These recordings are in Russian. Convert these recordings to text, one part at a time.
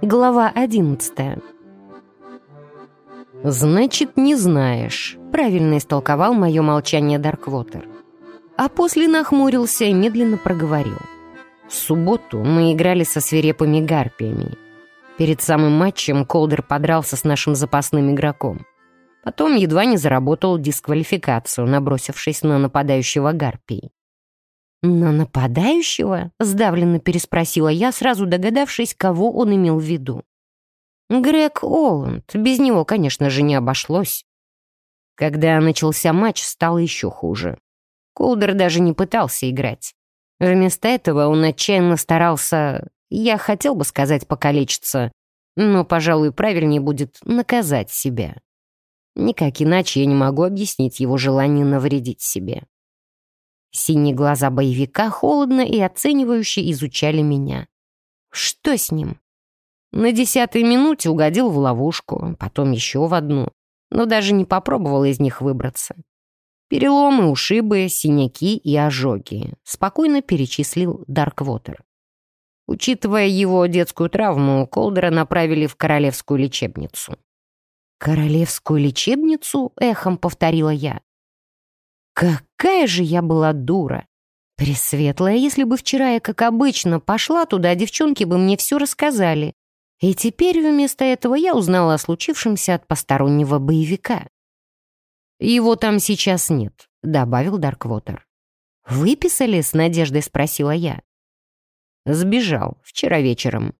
Глава одиннадцатая. «Значит, не знаешь», — правильно истолковал мое молчание Дарквотер. А после нахмурился и медленно проговорил. В субботу мы играли со свирепыми гарпиями. Перед самым матчем Колдер подрался с нашим запасным игроком. Потом едва не заработал дисквалификацию, набросившись на нападающего гарпии. «На нападающего?» — сдавленно переспросила я, сразу догадавшись, кого он имел в виду. «Грег Оланд. Без него, конечно же, не обошлось». Когда начался матч, стало еще хуже. Колдер даже не пытался играть. Вместо этого он отчаянно старался, я хотел бы сказать, покалечиться, но, пожалуй, правильнее будет наказать себя. Никак иначе я не могу объяснить его желание навредить себе. Синие глаза боевика холодно и оценивающе изучали меня. Что с ним? На десятой минуте угодил в ловушку, потом еще в одну, но даже не попробовал из них выбраться. Переломы, ушибы, синяки и ожоги. Спокойно перечислил Дарквотер. Учитывая его детскую травму, Колдера направили в королевскую лечебницу. «Королевскую лечебницу?» — эхом повторила я. «Какая же я была дура! Пресветлая, если бы вчера я, как обычно, пошла туда, девчонки бы мне все рассказали. И теперь вместо этого я узнала о случившемся от постороннего боевика. «Его там сейчас нет», — добавил Дарквотер. «Выписали?» — с надеждой спросила я. Сбежал вчера вечером.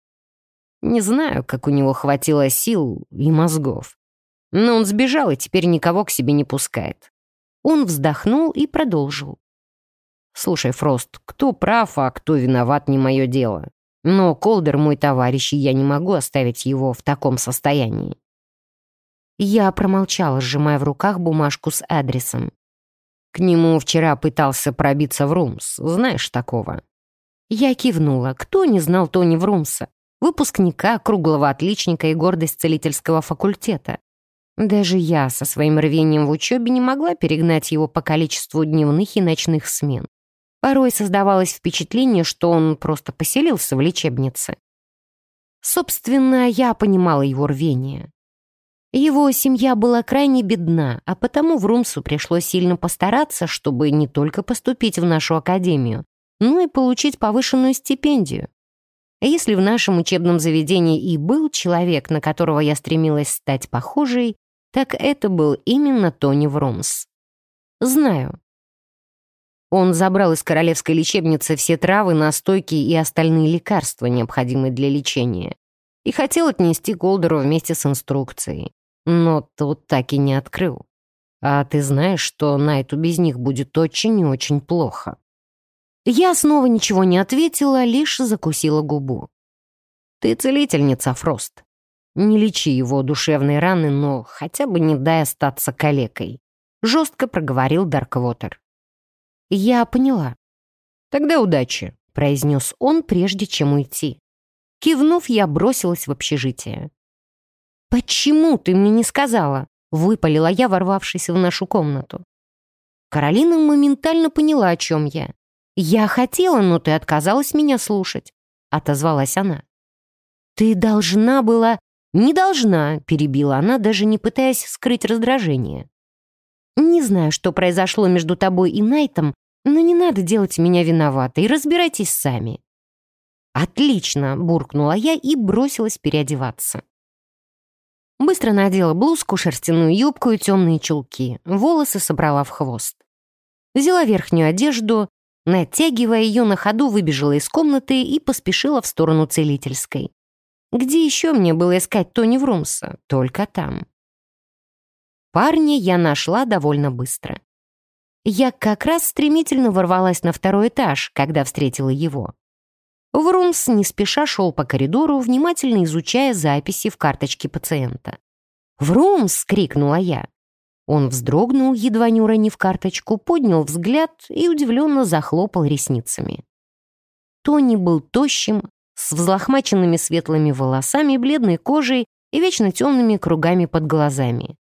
Не знаю, как у него хватило сил и мозгов. Но он сбежал и теперь никого к себе не пускает. Он вздохнул и продолжил. «Слушай, Фрост, кто прав, а кто виноват, не мое дело. Но Колдер мой товарищ, и я не могу оставить его в таком состоянии. Я промолчала, сжимая в руках бумажку с адресом. К нему вчера пытался пробиться в Румс. Знаешь такого? Я кивнула. Кто не знал Тони Врумса? Выпускника, круглого отличника и гордость целительского факультета. Даже я со своим рвением в учебе не могла перегнать его по количеству дневных и ночных смен. Порой создавалось впечатление, что он просто поселился в лечебнице. Собственно, я понимала его рвение. Его семья была крайне бедна, а потому в Румсу пришлось сильно постараться, чтобы не только поступить в нашу академию, но и получить повышенную стипендию. Если в нашем учебном заведении и был человек, на которого я стремилась стать похожей, так это был именно Тони Врумс. Знаю. Он забрал из королевской лечебницы все травы, настойки и остальные лекарства, необходимые для лечения, и хотел отнести Голдеру вместе с инструкцией но тот так и не открыл. А ты знаешь, что Найту без них будет очень и очень плохо. Я снова ничего не ответила, лишь закусила губу. Ты целительница, Фрост. Не лечи его душевные раны, но хотя бы не дай остаться калекой. Жестко проговорил Дарквотер. Я поняла. Тогда удачи, произнес он, прежде чем уйти. Кивнув, я бросилась в общежитие. «Почему ты мне не сказала?» — выпалила я, ворвавшись в нашу комнату. Каролина моментально поняла, о чем я. «Я хотела, но ты отказалась меня слушать», — отозвалась она. «Ты должна была...» «Не должна», — перебила она, даже не пытаясь скрыть раздражение. «Не знаю, что произошло между тобой и Найтом, но не надо делать меня виноватой, разбирайтесь сами». «Отлично!» — буркнула я и бросилась переодеваться. Быстро надела блузку, шерстяную юбку и темные чулки. Волосы собрала в хвост. Взяла верхнюю одежду, натягивая ее на ходу, выбежала из комнаты и поспешила в сторону целительской. Где еще мне было искать Тони Врумса? Только там. Парня я нашла довольно быстро. Я как раз стремительно ворвалась на второй этаж, когда встретила его. Врумс не спеша шел по коридору, внимательно изучая записи в карточке пациента. «Врумс!» — крикнула я. Он вздрогнул, едва не уронив карточку, поднял взгляд и удивленно захлопал ресницами. Тони был тощим, с взлохмаченными светлыми волосами, бледной кожей и вечно темными кругами под глазами.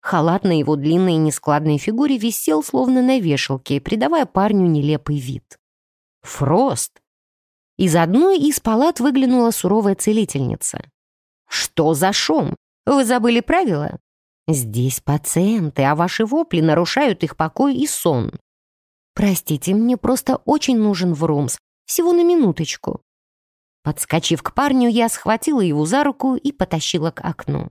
Халат на его длинной и нескладной фигуре висел словно на вешалке, придавая парню нелепый вид. «Фрост!» Из одной из палат выглянула суровая целительница. «Что за шум? Вы забыли правила? Здесь пациенты, а ваши вопли нарушают их покой и сон. Простите, мне просто очень нужен Врумс. Всего на минуточку». Подскочив к парню, я схватила его за руку и потащила к окну.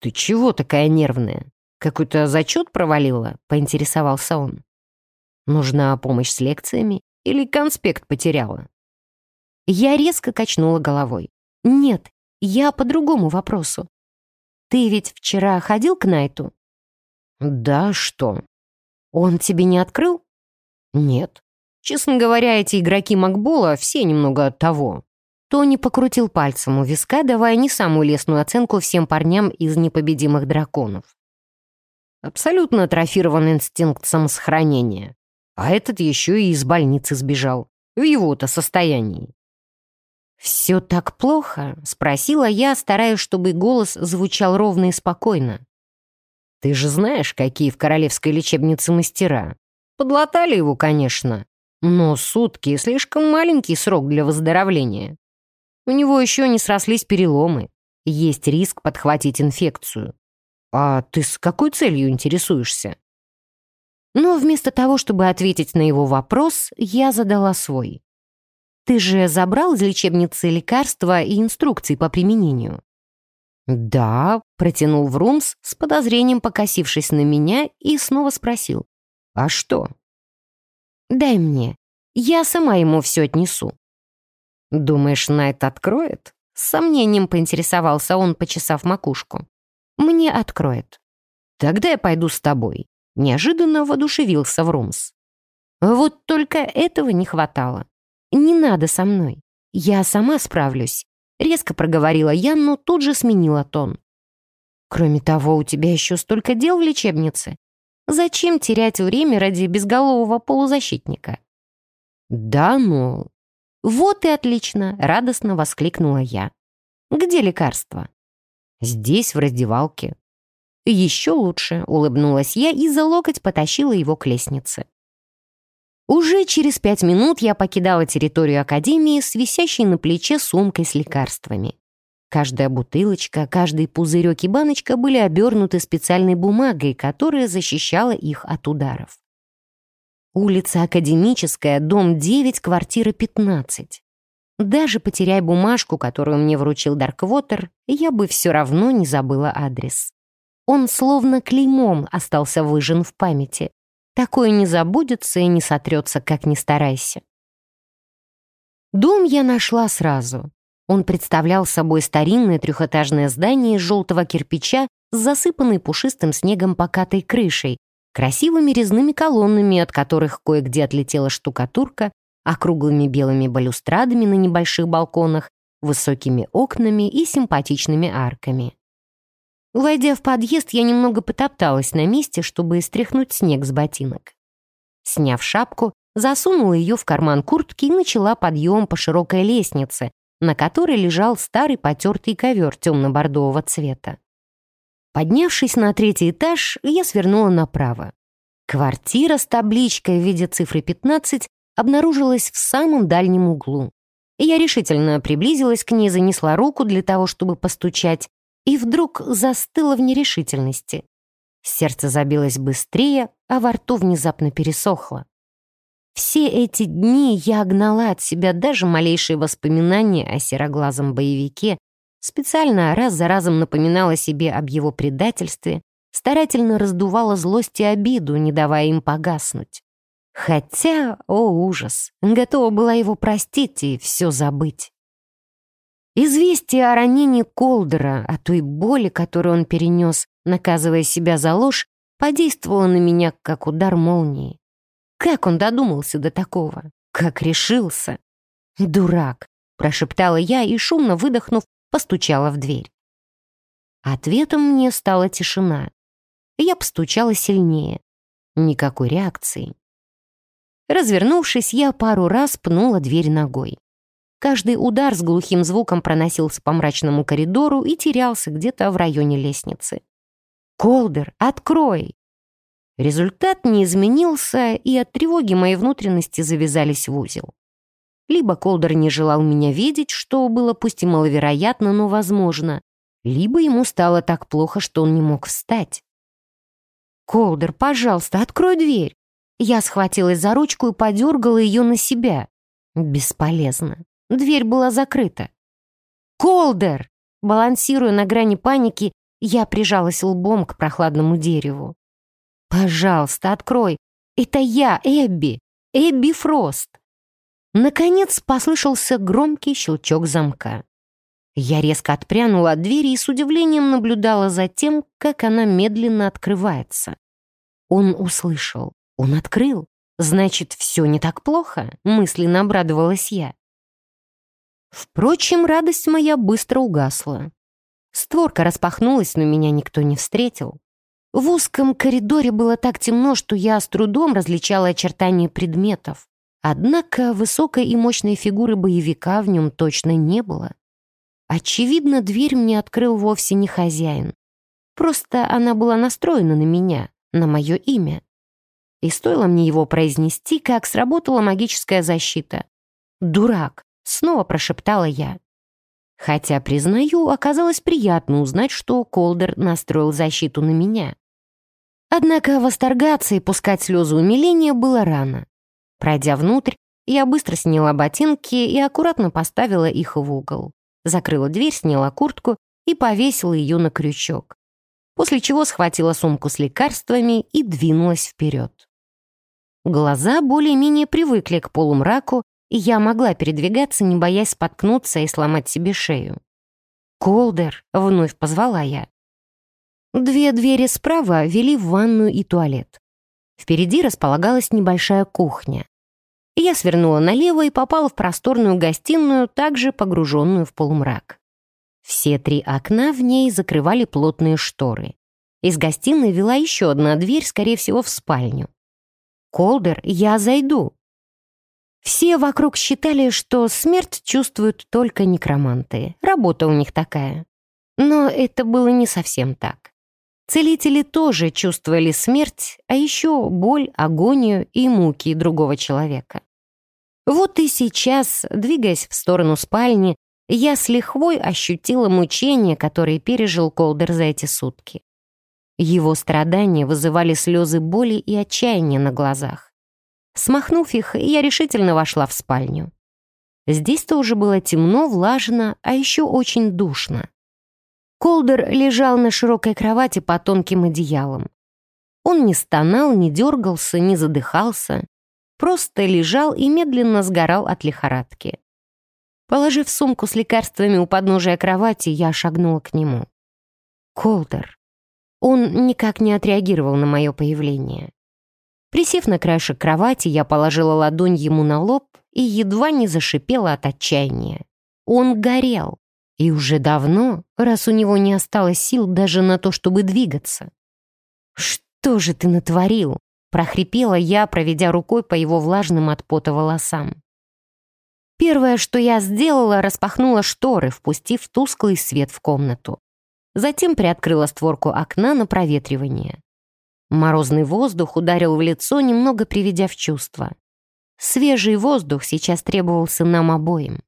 «Ты чего такая нервная? Какой-то зачет провалила?» — поинтересовался он. «Нужна помощь с лекциями или конспект потеряла?» Я резко качнула головой. «Нет, я по другому вопросу. Ты ведь вчера ходил к Найту?» «Да, что?» «Он тебе не открыл?» «Нет. Честно говоря, эти игроки Макбола все немного того». Тони покрутил пальцем у виска, давая не самую лестную оценку всем парням из непобедимых драконов. Абсолютно атрофирован инстинкт самосохранения. А этот еще и из больницы сбежал. В его-то состоянии. «Все так плохо?» — спросила я, стараясь, чтобы голос звучал ровно и спокойно. «Ты же знаешь, какие в королевской лечебнице мастера. Подлатали его, конечно, но сутки — слишком маленький срок для выздоровления. У него еще не срослись переломы. Есть риск подхватить инфекцию. А ты с какой целью интересуешься?» Но вместо того, чтобы ответить на его вопрос, я задала свой. «Ты же забрал из лечебницы лекарства и инструкции по применению?» «Да», — протянул Врумс, с подозрением покосившись на меня, и снова спросил. «А что?» «Дай мне. Я сама ему все отнесу». «Думаешь, Найт откроет?» С сомнением поинтересовался он, почесав макушку. «Мне откроет». «Тогда я пойду с тобой». Неожиданно воодушевился Врумс. Вот только этого не хватало. «Не надо со мной. Я сама справлюсь», — резко проговорила я, но тут же сменила тон. «Кроме того, у тебя еще столько дел в лечебнице. Зачем терять время ради безголового полузащитника?» «Да, но...» «Вот и отлично!» — радостно воскликнула я. «Где лекарство?» «Здесь, в раздевалке». «Еще лучше», — улыбнулась я и за локоть потащила его к лестнице. Уже через пять минут я покидала территорию Академии с висящей на плече сумкой с лекарствами. Каждая бутылочка, каждый пузырек и баночка были обернуты специальной бумагой, которая защищала их от ударов. Улица Академическая, дом 9, квартира 15. Даже потеряя бумажку, которую мне вручил Дарквотер, я бы все равно не забыла адрес. Он словно клеймом остался выжжен в памяти. Такое не забудется и не сотрется, как ни старайся. Дом я нашла сразу. Он представлял собой старинное трехэтажное здание из желтого кирпича с засыпанной пушистым снегом покатой крышей, красивыми резными колоннами, от которых кое-где отлетела штукатурка, округлыми белыми балюстрадами на небольших балконах, высокими окнами и симпатичными арками. Войдя в подъезд, я немного потопталась на месте, чтобы стряхнуть снег с ботинок. Сняв шапку, засунула ее в карман куртки и начала подъем по широкой лестнице, на которой лежал старый потертый ковер темно-бордового цвета. Поднявшись на третий этаж, я свернула направо. Квартира с табличкой в виде цифры 15 обнаружилась в самом дальнем углу. Я решительно приблизилась к ней, занесла руку для того, чтобы постучать, и вдруг застыла в нерешительности. Сердце забилось быстрее, а во рту внезапно пересохло. Все эти дни я гнала от себя даже малейшие воспоминания о сероглазом боевике, специально раз за разом напоминала себе об его предательстве, старательно раздувала злость и обиду, не давая им погаснуть. Хотя, о ужас, готова была его простить и все забыть. Известие о ранении Колдера, о той боли, которую он перенес, наказывая себя за ложь, подействовало на меня, как удар молнии. Как он додумался до такого? Как решился? «Дурак!» — прошептала я и, шумно выдохнув, постучала в дверь. Ответом мне стала тишина. Я постучала сильнее. Никакой реакции. Развернувшись, я пару раз пнула дверь ногой. Каждый удар с глухим звуком проносился по мрачному коридору и терялся где-то в районе лестницы. «Колдер, открой!» Результат не изменился, и от тревоги мои внутренности завязались в узел. Либо Колдер не желал меня видеть, что было пусть и маловероятно, но возможно, либо ему стало так плохо, что он не мог встать. «Колдер, пожалуйста, открой дверь!» Я схватилась за ручку и подергала ее на себя. Бесполезно. Дверь была закрыта. «Колдер!» Балансируя на грани паники, я прижалась лбом к прохладному дереву. «Пожалуйста, открой! Это я, Эбби! Эбби Фрост!» Наконец послышался громкий щелчок замка. Я резко отпрянула от двери и с удивлением наблюдала за тем, как она медленно открывается. Он услышал. Он открыл. Значит, все не так плохо, мысленно обрадовалась я. Впрочем, радость моя быстро угасла. Створка распахнулась, но меня никто не встретил. В узком коридоре было так темно, что я с трудом различала очертания предметов. Однако высокой и мощной фигуры боевика в нем точно не было. Очевидно, дверь мне открыл вовсе не хозяин. Просто она была настроена на меня, на мое имя. И стоило мне его произнести, как сработала магическая защита. «Дурак!» — снова прошептала я. Хотя, признаю, оказалось приятно узнать, что Колдер настроил защиту на меня. Однако восторгаться и пускать слезы умиления было рано. Пройдя внутрь, я быстро сняла ботинки и аккуратно поставила их в угол. Закрыла дверь, сняла куртку и повесила ее на крючок. После чего схватила сумку с лекарствами и двинулась вперед. Глаза более-менее привыкли к полумраку, и я могла передвигаться, не боясь споткнуться и сломать себе шею. «Колдер!» — вновь позвала я. Две двери справа вели в ванную и туалет. Впереди располагалась небольшая кухня. Я свернула налево и попала в просторную гостиную, также погруженную в полумрак. Все три окна в ней закрывали плотные шторы. Из гостиной вела еще одна дверь, скорее всего, в спальню. «Колдер, я зайду». Все вокруг считали, что смерть чувствуют только некроманты. Работа у них такая. Но это было не совсем так. Целители тоже чувствовали смерть, а еще боль, агонию и муки другого человека. Вот и сейчас, двигаясь в сторону спальни, я с лихвой ощутила мучения, которые пережил Колдер за эти сутки. Его страдания вызывали слезы боли и отчаяния на глазах. Смахнув их, я решительно вошла в спальню. Здесь-то уже было темно, влажно, а еще очень душно. Колдер лежал на широкой кровати под тонким одеялом. Он не стонал, не дергался, не задыхался, просто лежал и медленно сгорал от лихорадки. Положив сумку с лекарствами у подножия кровати, я шагнула к нему. Колдер. Он никак не отреагировал на мое появление. Присев на краешек кровати, я положила ладонь ему на лоб и едва не зашипела от отчаяния. Он горел. И уже давно, раз у него не осталось сил даже на то, чтобы двигаться. «Что же ты натворил?» — прохрипела я, проведя рукой по его влажным от пота волосам. Первое, что я сделала, распахнула шторы, впустив тусклый свет в комнату. Затем приоткрыла створку окна на проветривание. Морозный воздух ударил в лицо, немного приведя в чувство. Свежий воздух сейчас требовался нам обоим.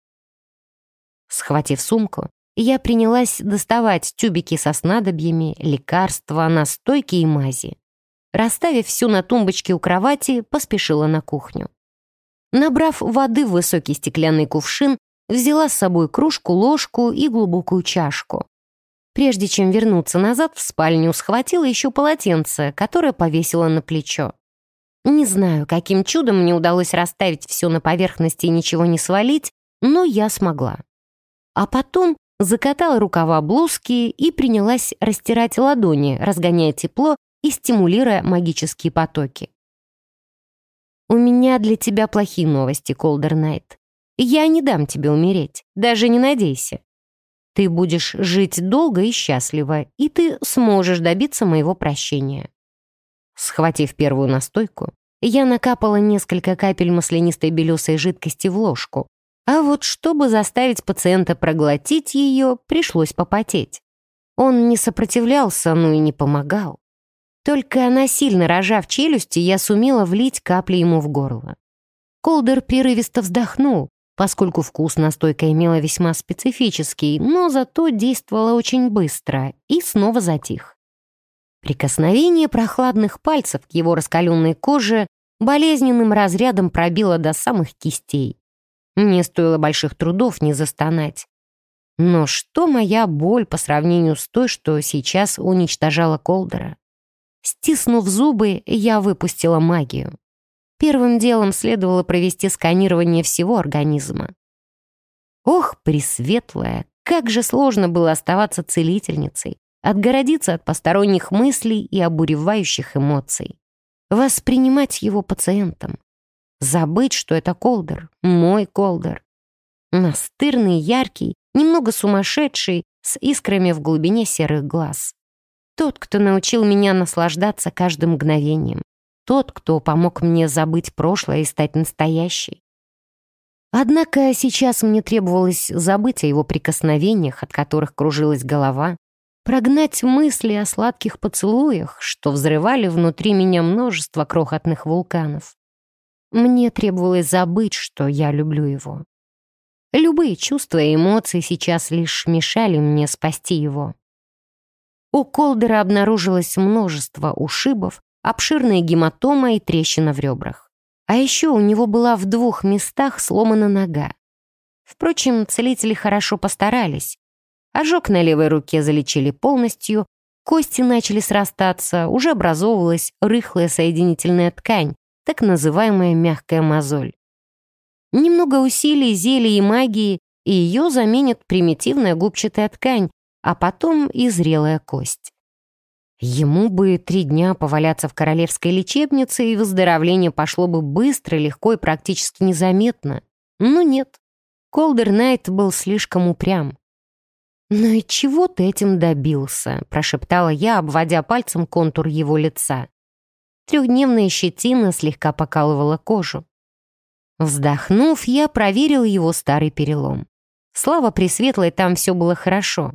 Схватив сумку, я принялась доставать тюбики со снадобьями, лекарства, настойки и мази. Расставив все на тумбочке у кровати, поспешила на кухню. Набрав воды в высокий стеклянный кувшин, взяла с собой кружку, ложку и глубокую чашку. Прежде чем вернуться назад в спальню, схватила еще полотенце, которое повесила на плечо. Не знаю, каким чудом мне удалось расставить все на поверхности и ничего не свалить, но я смогла а потом закатала рукава блузки и принялась растирать ладони, разгоняя тепло и стимулируя магические потоки. «У меня для тебя плохие новости, Колдер Найт. Я не дам тебе умереть, даже не надейся. Ты будешь жить долго и счастливо, и ты сможешь добиться моего прощения». Схватив первую настойку, я накапала несколько капель маслянистой белесой жидкости в ложку, а вот чтобы заставить пациента проглотить ее, пришлось попотеть. Он не сопротивлялся, но и не помогал. Только насильно рожав челюсти, я сумела влить капли ему в горло. Колдер прерывисто вздохнул, поскольку вкус настойка имела весьма специфический, но зато действовала очень быстро и снова затих. Прикосновение прохладных пальцев к его раскаленной коже болезненным разрядом пробило до самых кистей. Мне стоило больших трудов не застонать. Но что моя боль по сравнению с той, что сейчас уничтожала Колдера? Стиснув зубы, я выпустила магию. Первым делом следовало провести сканирование всего организма. Ох, пресветлая, как же сложно было оставаться целительницей, отгородиться от посторонних мыслей и обуревающих эмоций, воспринимать его пациентом, забыть, что это Колдер, мой Колдер. Настырный, яркий, немного сумасшедший, с искрами в глубине серых глаз. Тот, кто научил меня наслаждаться каждым мгновением. Тот, кто помог мне забыть прошлое и стать настоящей. Однако сейчас мне требовалось забыть о его прикосновениях, от которых кружилась голова, прогнать мысли о сладких поцелуях, что взрывали внутри меня множество крохотных вулканов. Мне требовалось забыть, что я люблю его. Любые чувства и эмоции сейчас лишь мешали мне спасти его. У Колдера обнаружилось множество ушибов, обширная гематома и трещина в ребрах. А еще у него была в двух местах сломана нога. Впрочем, целители хорошо постарались. Ожог на левой руке залечили полностью, кости начали срастаться, уже образовывалась рыхлая соединительная ткань, так называемая мягкая мозоль. Немного усилий, зелий и магии, и ее заменит примитивная губчатая ткань, а потом и зрелая кость. Ему бы три дня поваляться в королевской лечебнице, и выздоровление пошло бы быстро, легко и практически незаметно. Но нет, Колдер Найт был слишком упрям. «Ну и чего ты этим добился?» — прошептала я, обводя пальцем контур его лица. Трехдневная щетина слегка покалывала кожу. Вздохнув, я проверил его старый перелом. Слава Пресветлой, там все было хорошо.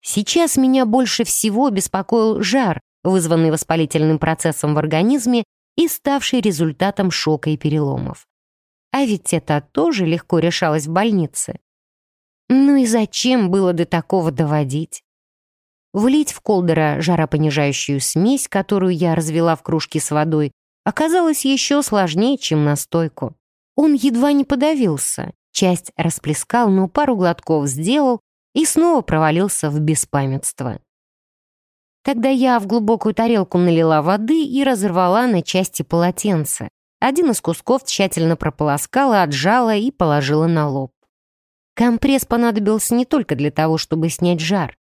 Сейчас меня больше всего беспокоил жар, вызванный воспалительным процессом в организме и ставший результатом шока и переломов. А ведь это тоже легко решалось в больнице. Ну и зачем было до такого доводить? Влить в колдера жаропонижающую смесь, которую я развела в кружке с водой, оказалось еще сложнее, чем настойку. Он едва не подавился, часть расплескал, но пару глотков сделал и снова провалился в беспамятство. Тогда я в глубокую тарелку налила воды и разорвала на части полотенце. Один из кусков тщательно прополоскала, отжала и положила на лоб. Компресс понадобился не только для того, чтобы снять жар.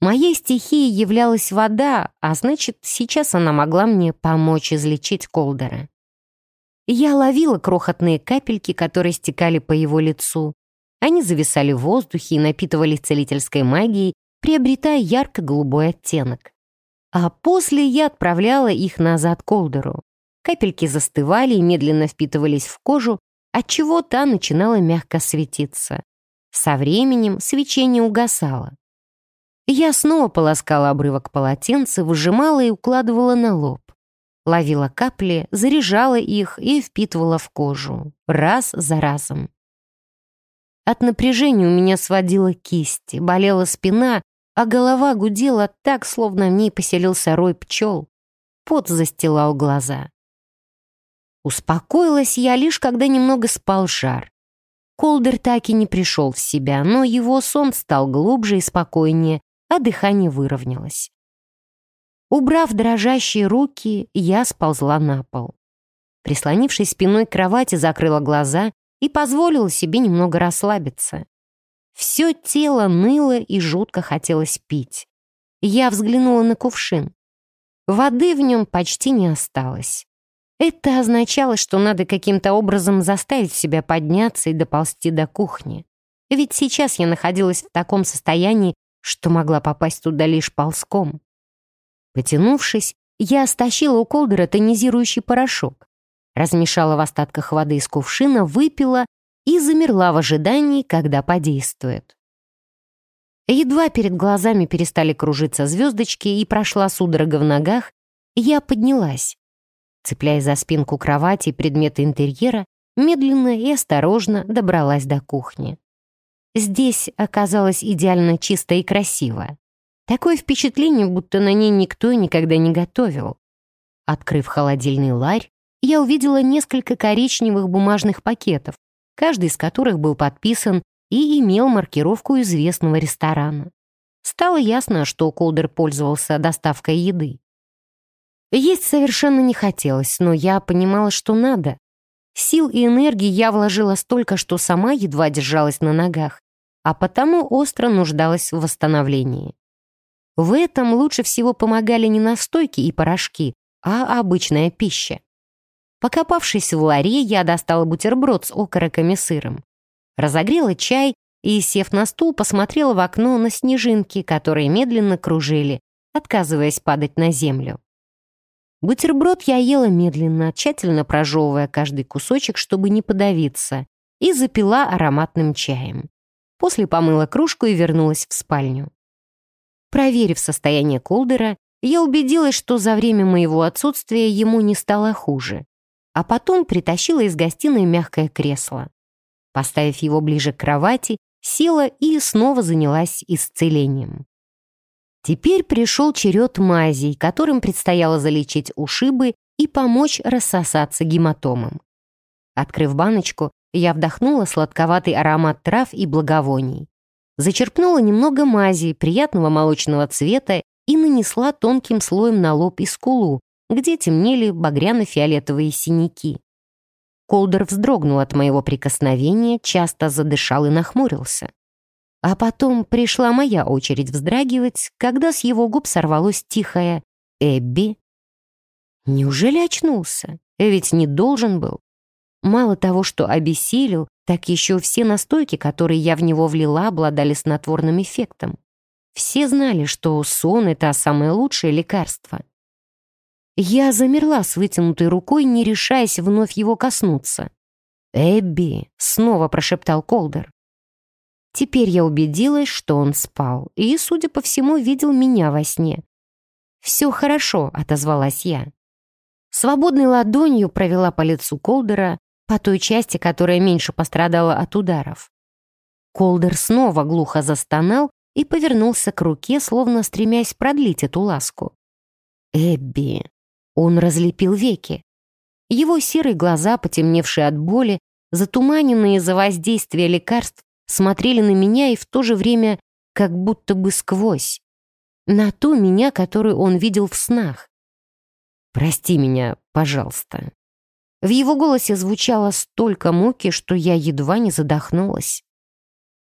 Моей стихией являлась вода, а значит, сейчас она могла мне помочь излечить Колдера. Я ловила крохотные капельки, которые стекали по его лицу. Они зависали в воздухе и напитывали целительской магией, приобретая ярко-голубой оттенок. А после я отправляла их назад Колдеру. Капельки застывали и медленно впитывались в кожу, отчего та начинала мягко светиться. Со временем свечение угасало. Я снова полоскала обрывок полотенца, выжимала и укладывала на лоб. Ловила капли, заряжала их и впитывала в кожу. Раз за разом. От напряжения у меня сводила кисти, болела спина, а голова гудела так, словно в ней поселился рой пчел. Пот застилал глаза. Успокоилась я лишь, когда немного спал жар. Колдер так и не пришел в себя, но его сон стал глубже и спокойнее, а дыхание выровнялось. Убрав дрожащие руки, я сползла на пол. Прислонившись спиной к кровати, закрыла глаза и позволила себе немного расслабиться. Все тело ныло и жутко хотелось пить. Я взглянула на кувшин. Воды в нем почти не осталось. Это означало, что надо каким-то образом заставить себя подняться и доползти до кухни. Ведь сейчас я находилась в таком состоянии, что могла попасть туда лишь ползком. Потянувшись, я стащила у Колдера тонизирующий порошок, размешала в остатках воды из кувшина, выпила и замерла в ожидании, когда подействует. Едва перед глазами перестали кружиться звездочки и прошла судорога в ногах, я поднялась. Цепляясь за спинку кровати и предметы интерьера, медленно и осторожно добралась до кухни. Здесь оказалось идеально чисто и красиво. Такое впечатление, будто на ней никто никогда не готовил. Открыв холодильный ларь, я увидела несколько коричневых бумажных пакетов, каждый из которых был подписан и имел маркировку известного ресторана. Стало ясно, что Колдер пользовался доставкой еды. Есть совершенно не хотелось, но я понимала, что надо. Сил и энергии я вложила столько, что сама едва держалась на ногах, а потому остро нуждалась в восстановлении. В этом лучше всего помогали не настойки и порошки, а обычная пища. Покопавшись в ларе, я достала бутерброд с окороком и сыром. Разогрела чай и, сев на стул, посмотрела в окно на снежинки, которые медленно кружили, отказываясь падать на землю. Бутерброд я ела медленно, тщательно прожевывая каждый кусочек, чтобы не подавиться, и запила ароматным чаем. После помыла кружку и вернулась в спальню. Проверив состояние Колдера, я убедилась, что за время моего отсутствия ему не стало хуже, а потом притащила из гостиной мягкое кресло. Поставив его ближе к кровати, села и снова занялась исцелением. Теперь пришел черед мазей, которым предстояло залечить ушибы и помочь рассосаться гематомам. Открыв баночку, я вдохнула сладковатый аромат трав и благовоний. Зачерпнула немного мази, приятного молочного цвета и нанесла тонким слоем на лоб и скулу, где темнели багряно-фиолетовые синяки. Колдер вздрогнул от моего прикосновения, часто задышал и нахмурился. А потом пришла моя очередь вздрагивать, когда с его губ сорвалось тихое «Эбби». Неужели очнулся? Ведь не должен был. Мало того, что обессилел, так еще все настойки, которые я в него влила, обладали снотворным эффектом. Все знали, что сон — это самое лучшее лекарство. Я замерла с вытянутой рукой, не решаясь вновь его коснуться. «Эбби!» — снова прошептал Колдер. Теперь я убедилась, что он спал, и, судя по всему, видел меня во сне. «Все хорошо», — отозвалась я. Свободной ладонью провела по лицу Колдера, по той части, которая меньше пострадала от ударов. Колдер снова глухо застонал и повернулся к руке, словно стремясь продлить эту ласку. «Эбби!» Он разлепил веки. Его серые глаза, потемневшие от боли, затуманенные из-за воздействия лекарств, смотрели на меня и в то же время как будто бы сквозь. На ту меня, которую он видел в снах. «Прости меня, пожалуйста». В его голосе звучало столько муки, что я едва не задохнулась.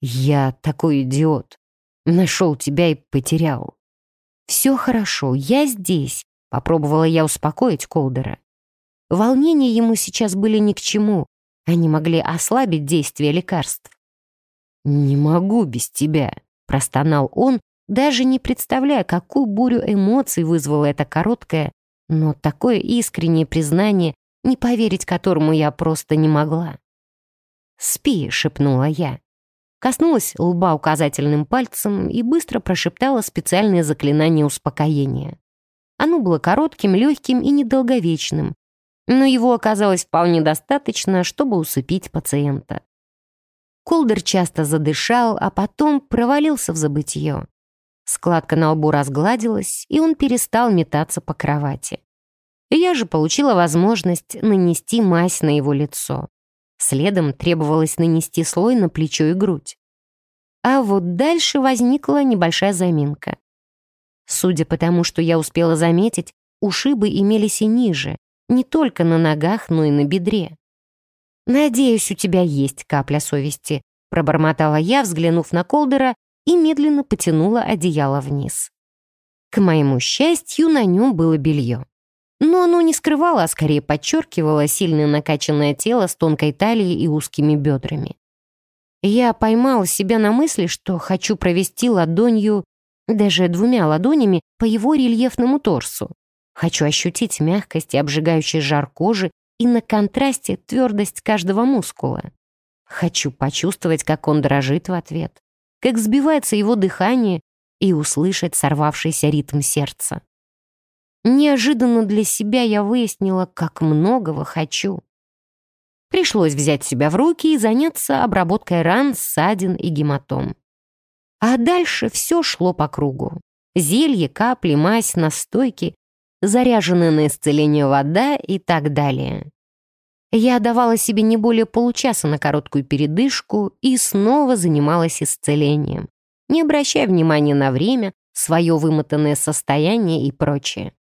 «Я такой идиот. Нашел тебя и потерял. Все хорошо, я здесь. Попробовала я успокоить Колдера. Волнения ему сейчас были ни к чему. Они могли ослабить действие лекарств. «Не могу без тебя», — простонал он, даже не представляя, какую бурю эмоций вызвало это короткое, но такое искреннее признание, не поверить которому я просто не могла. «Спи», — шепнула я. Коснулась лба указательным пальцем и быстро прошептала специальное заклинание успокоения. Оно было коротким, легким и недолговечным, но его оказалось вполне достаточно, чтобы усыпить пациента. Колдер часто задышал, а потом провалился в забытье. Складка на лбу разгладилась, и он перестал метаться по кровати. Я же получила возможность нанести мазь на его лицо. Следом требовалось нанести слой на плечо и грудь. А вот дальше возникла небольшая заминка. Судя по тому, что я успела заметить, ушибы имелись и ниже, не только на ногах, но и на бедре. «Надеюсь, у тебя есть капля совести», — пробормотала я, взглянув на Колдера, и медленно потянула одеяло вниз. К моему счастью, на нем было белье. Но оно не скрывало, а скорее подчеркивало сильно накачанное тело с тонкой талией и узкими бедрами. Я поймала себя на мысли, что хочу провести ладонью даже двумя ладонями по его рельефному торсу. Хочу ощутить мягкость и обжигающий жар кожи и на контрасте твердость каждого мускула. Хочу почувствовать, как он дрожит в ответ, как сбивается его дыхание и услышать сорвавшийся ритм сердца. Неожиданно для себя я выяснила, как многого хочу. Пришлось взять себя в руки и заняться обработкой ран, ссадин и гематом. А дальше все шло по кругу. Зелье, капли, мазь, настойки, заряженная на исцеление вода и так далее. Я давала себе не более получаса на короткую передышку и снова занималась исцелением, не обращая внимания на время, свое вымотанное состояние и прочее.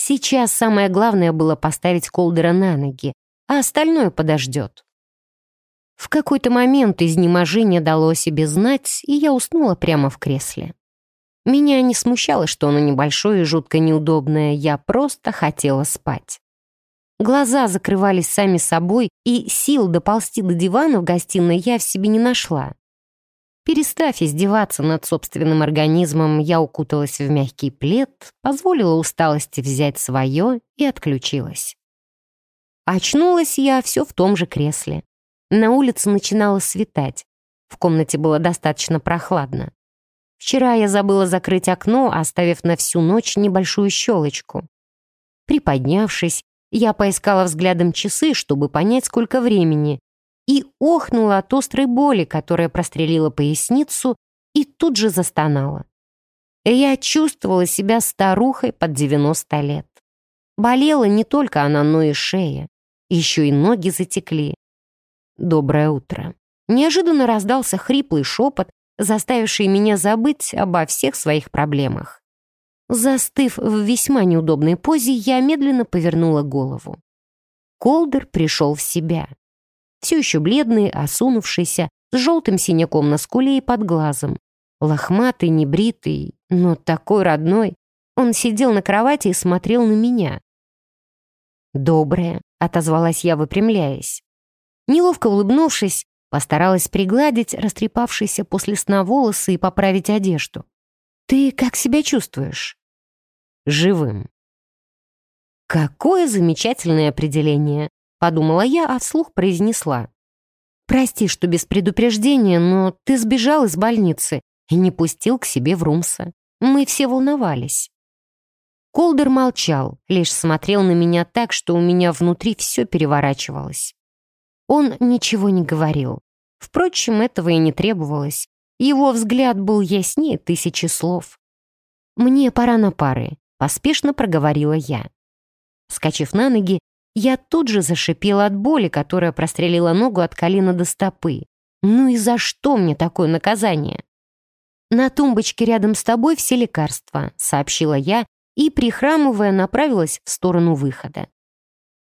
Сейчас самое главное было поставить Колдера на ноги, а остальное подождет. В какой-то момент изнеможение дало о себе знать, и я уснула прямо в кресле. Меня не смущало, что оно небольшое и жутко неудобное, я просто хотела спать. Глаза закрывались сами собой, и сил доползти до дивана в гостиной я в себе не нашла. Перестав издеваться над собственным организмом, я укуталась в мягкий плед, позволила усталости взять свое и отключилась. Очнулась я все в том же кресле. На улице начинало светать. В комнате было достаточно прохладно. Вчера я забыла закрыть окно, оставив на всю ночь небольшую щелочку. Приподнявшись, я поискала взглядом часы, чтобы понять, сколько времени, и охнула от острой боли, которая прострелила поясницу, и тут же застонала. Я чувствовала себя старухой под 90 лет. Болела не только она, но и шея. Еще и ноги затекли. «Доброе утро». Неожиданно раздался хриплый шепот, заставивший меня забыть обо всех своих проблемах. Застыв в весьма неудобной позе, я медленно повернула голову. Колдер пришел в себя все еще бледный, осунувшийся, с желтым синяком на скуле и под глазом. Лохматый, небритый, но такой родной. Он сидел на кровати и смотрел на меня. «Доброе», — отозвалась я, выпрямляясь. Неловко улыбнувшись, постаралась пригладить растрепавшиеся после сна волосы и поправить одежду. «Ты как себя чувствуешь?» «Живым». Какое замечательное определение. Подумала я, а вслух произнесла. «Прости, что без предупреждения, но ты сбежал из больницы и не пустил к себе в Румса. Мы все волновались». Колдер молчал, лишь смотрел на меня так, что у меня внутри все переворачивалось. Он ничего не говорил. Впрочем, этого и не требовалось. Его взгляд был яснее тысячи слов. «Мне пора на пары», — поспешно проговорила я. Скачив на ноги, я тут же зашипела от боли, которая прострелила ногу от колена до стопы. «Ну и за что мне такое наказание?» «На тумбочке рядом с тобой все лекарства», — сообщила я и, прихрамывая, направилась в сторону выхода.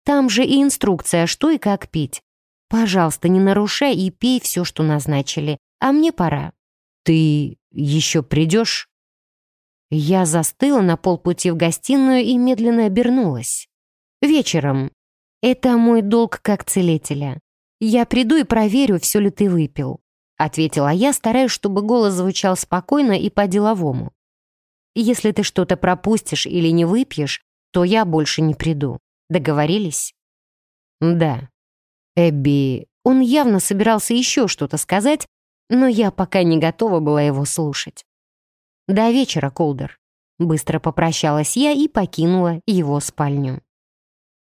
«Там же и инструкция, что и как пить. Пожалуйста, не нарушай и пей все, что назначили, а мне пора». «Ты еще придешь?» Я застыла на полпути в гостиную и медленно обернулась. «Вечером. «Это мой долг как целителя. Я приду и проверю, все ли ты выпил», — ответила я, стараясь, чтобы голос звучал спокойно и по-деловому. «Если ты что-то пропустишь или не выпьешь, то я больше не приду. Договорились?» «Да». Эбби... Он явно собирался еще что-то сказать, но я пока не готова была его слушать. «До вечера, Колдер». Быстро попрощалась я и покинула его спальню.